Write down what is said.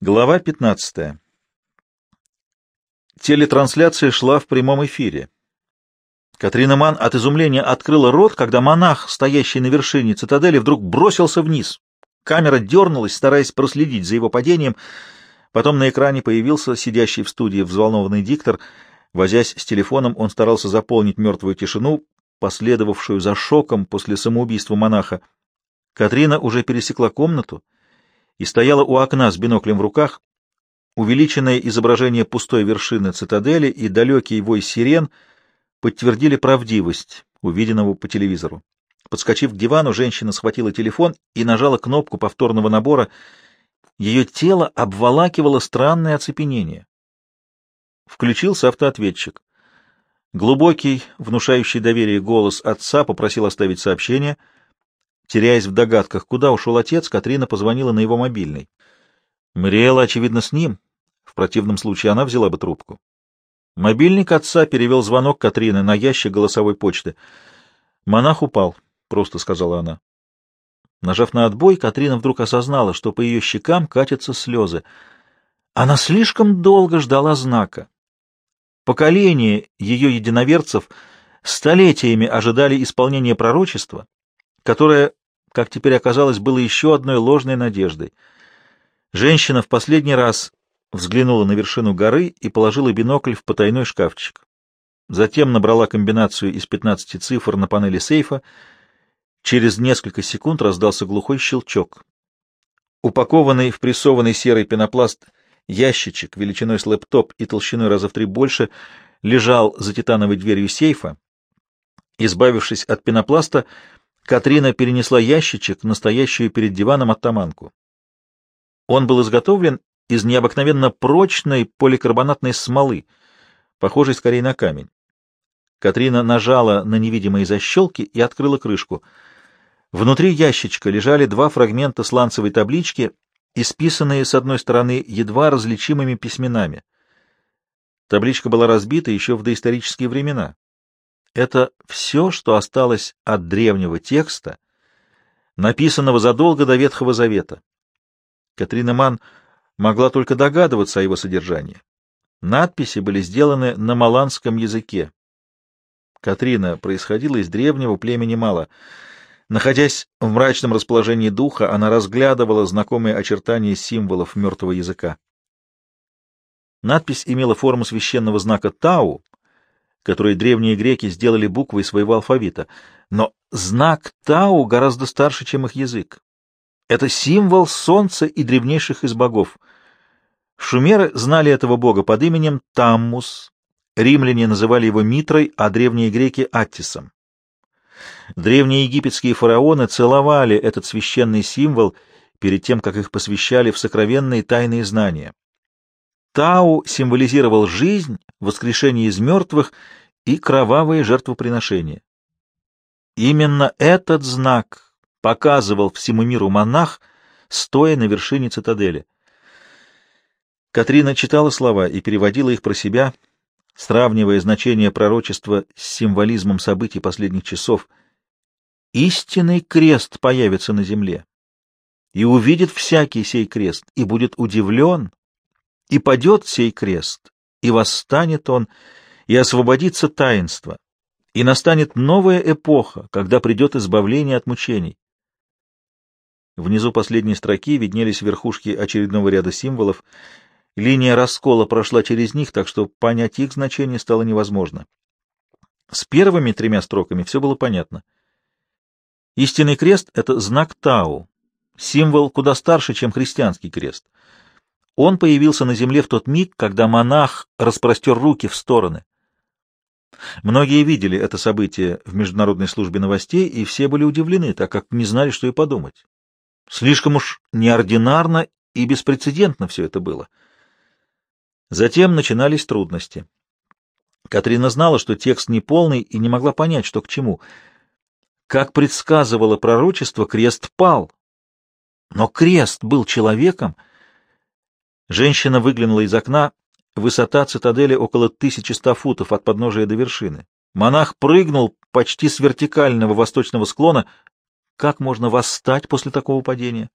Глава 15. Телетрансляция шла в прямом эфире. Катрина Ман от изумления открыла рот, когда монах, стоящий на вершине цитадели, вдруг бросился вниз. Камера дернулась, стараясь проследить за его падением. Потом на экране появился сидящий в студии взволнованный диктор. Возясь с телефоном, он старался заполнить мертвую тишину, последовавшую за шоком после самоубийства монаха. Катрина уже пересекла комнату и стояла у окна с биноклем в руках. Увеличенное изображение пустой вершины цитадели и далекий вой сирен подтвердили правдивость увиденного по телевизору. Подскочив к дивану, женщина схватила телефон и нажала кнопку повторного набора. Ее тело обволакивало странное оцепенение. Включился автоответчик. Глубокий, внушающий доверие голос отца попросил оставить сообщение — Теряясь в догадках, куда ушел отец, Катрина позвонила на его мобильный. Мариэла, очевидно, с ним. В противном случае она взяла бы трубку. Мобильник отца перевел звонок Катрины на ящик голосовой почты. «Монах упал», — просто сказала она. Нажав на отбой, Катрина вдруг осознала, что по ее щекам катятся слезы. Она слишком долго ждала знака. Поколение ее единоверцев столетиями ожидали исполнения пророчества, которое как теперь оказалось, было еще одной ложной надеждой. Женщина в последний раз взглянула на вершину горы и положила бинокль в потайной шкафчик. Затем набрала комбинацию из 15 цифр на панели сейфа. Через несколько секунд раздался глухой щелчок. Упакованный в прессованный серый пенопласт ящичек величиной с лэптоп и толщиной раза в три больше лежал за титановой дверью сейфа. Избавившись от пенопласта, Катрина перенесла ящичек, настоящую перед диваном оттаманку. Он был изготовлен из необыкновенно прочной поликарбонатной смолы, похожей скорее на камень. Катрина нажала на невидимые защелки и открыла крышку. Внутри ящичка лежали два фрагмента сланцевой таблички, исписанные с одной стороны едва различимыми письменами. Табличка была разбита еще в доисторические времена. Это все, что осталось от древнего текста, написанного задолго до Ветхого Завета. Катрина Ман могла только догадываться о его содержании. Надписи были сделаны на маланском языке. Катрина происходила из древнего племени Мала. Находясь в мрачном расположении духа, она разглядывала знакомые очертания символов мертвого языка. Надпись имела форму священного знака Тау, которые древние греки сделали буквой своего алфавита. Но знак Тау гораздо старше, чем их язык. Это символ солнца и древнейших из богов. Шумеры знали этого бога под именем Таммус, римляне называли его Митрой, а древние греки — Аттисом. Древние египетские фараоны целовали этот священный символ перед тем, как их посвящали в сокровенные тайные знания. Тау символизировал жизнь, воскрешение из мертвых и кровавые жертвоприношения. Именно этот знак показывал всему миру монах, стоя на вершине цитадели. Катрина читала слова и переводила их про себя, сравнивая значение пророчества с символизмом событий последних часов. «Истинный крест появится на земле, и увидит всякий сей крест, и будет удивлен, и падет сей крест, и восстанет он, и освободится таинство, и настанет новая эпоха, когда придет избавление от мучений. Внизу последней строки виднелись верхушки очередного ряда символов. Линия раскола прошла через них, так что понять их значение стало невозможно. С первыми тремя строками все было понятно. Истинный крест — это знак Тау, символ куда старше, чем христианский крест — он появился на земле в тот миг, когда монах распростер руки в стороны. Многие видели это событие в Международной службе новостей, и все были удивлены, так как не знали, что и подумать. Слишком уж неординарно и беспрецедентно все это было. Затем начинались трудности. Катрина знала, что текст неполный, и не могла понять, что к чему. Как предсказывало пророчество, крест пал. Но крест был человеком — Женщина выглянула из окна. Высота цитадели около 1100 футов от подножия до вершины. Монах прыгнул почти с вертикального восточного склона. Как можно восстать после такого падения?